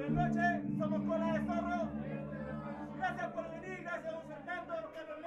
Buenas noches, somos Cola de Zorro. Gracias por venir, gracias a don Fernando, a don Carlos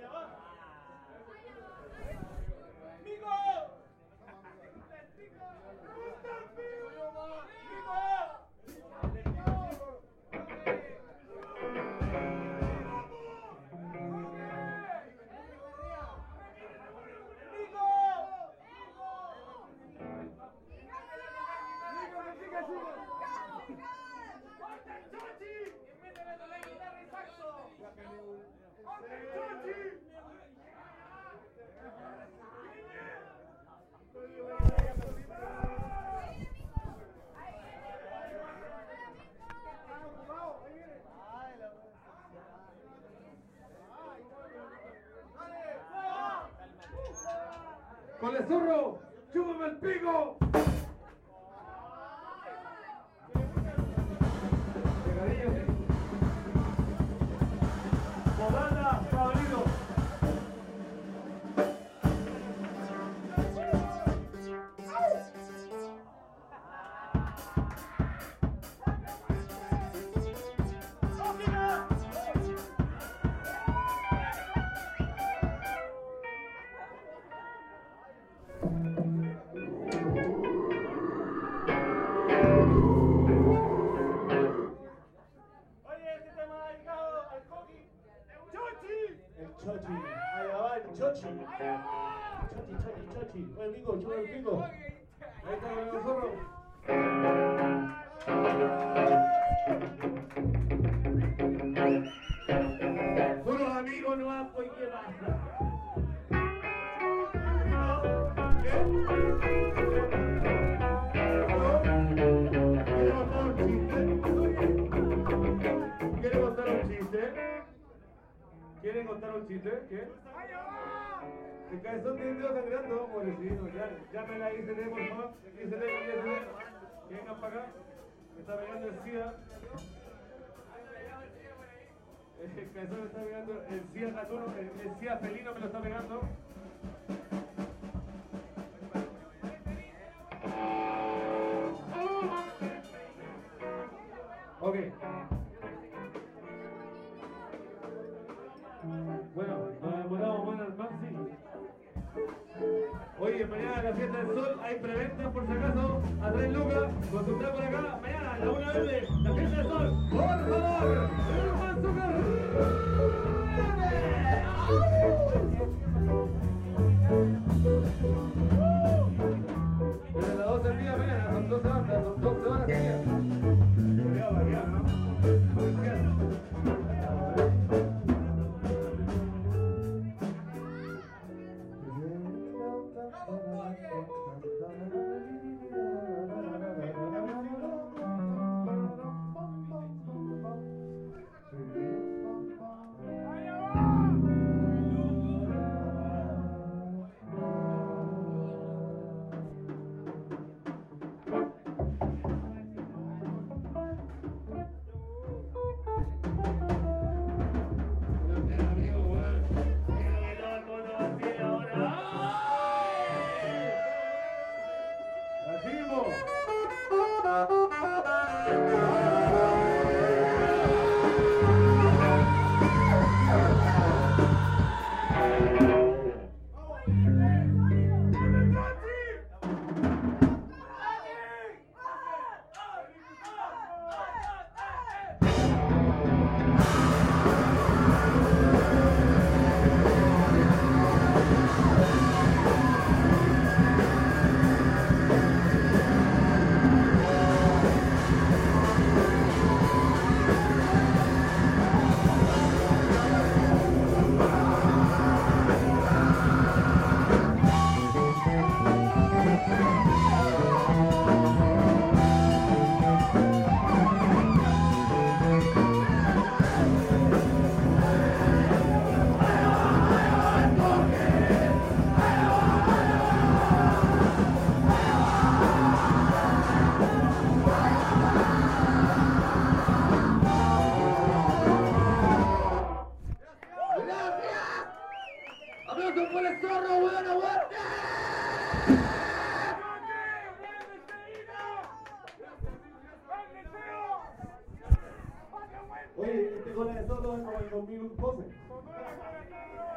Con 李哥，叫什么李哥？Ya, llámela a ICD, por favor. ICD, ICD. Que vengan para acá. Me está pegando el SIDA. El cabezón me está pegando el SIDA gatuno, el, el SIDA felino me lo está pegando. Ok. Oye, mañana la fiesta del sol hay preventa por si acaso a 3 lucas. Consultar por acá. Mañana, la una verde, la fiesta del sol. Por favor, el azúcar.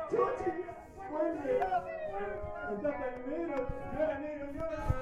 i Çocuk! Çocuk! Çocuk! Çocuk! Çocuk!